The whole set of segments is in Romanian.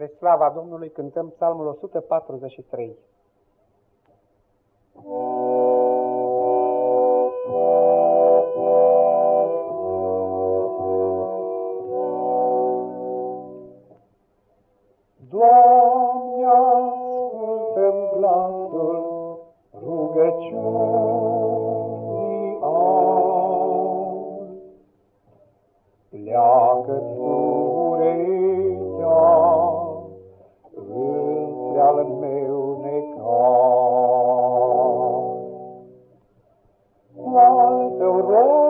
Spre slava Domnului cântăm psalmul 143. Doamne, ascultăm glasul rugăciunii al. Pleacă-ți war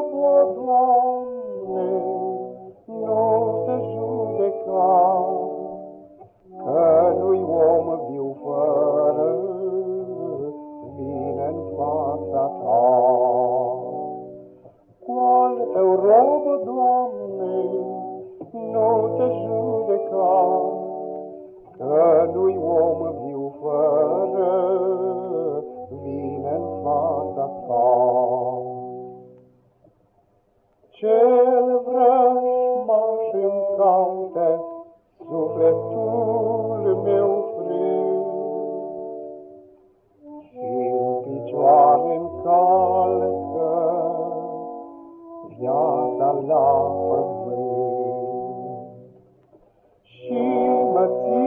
What's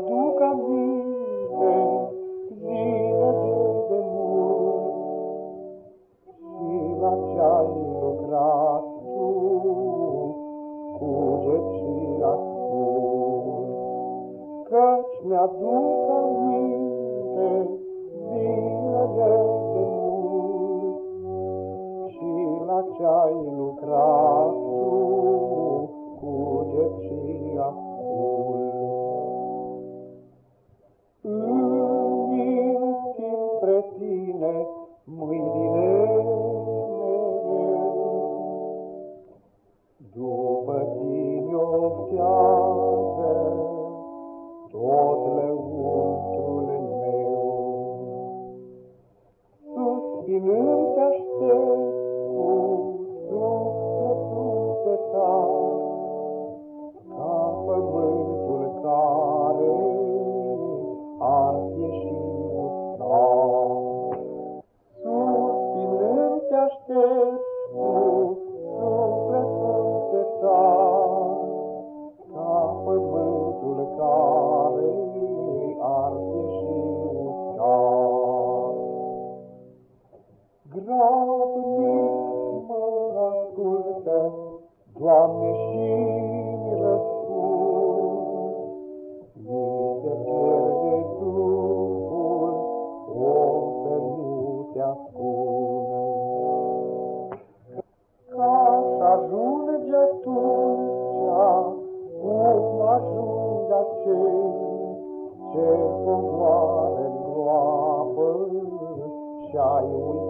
aduc aminte zile de mult și la ce-ai lucrat tu, cuget și ascult, căci mi-aduc aminte Oh. cu floare în și ai uitat.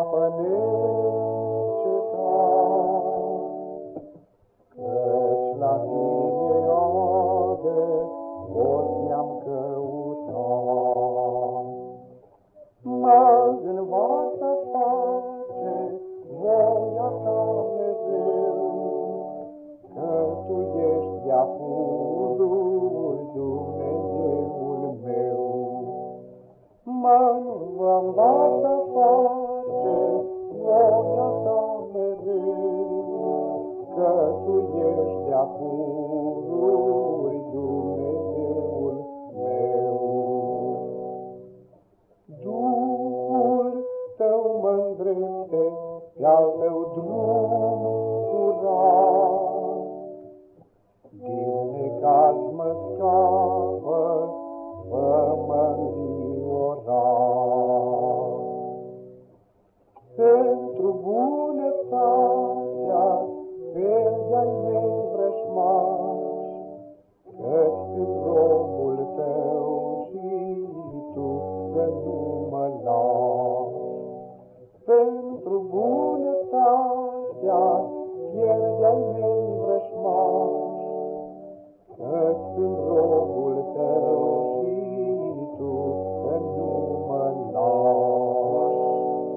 apă neîncetat, Căci la tine, Iode, tot mi-am. Mă învață pace, voia ta, Dumnezeu, Că ești de-a Dumnezeul meu. Mă învață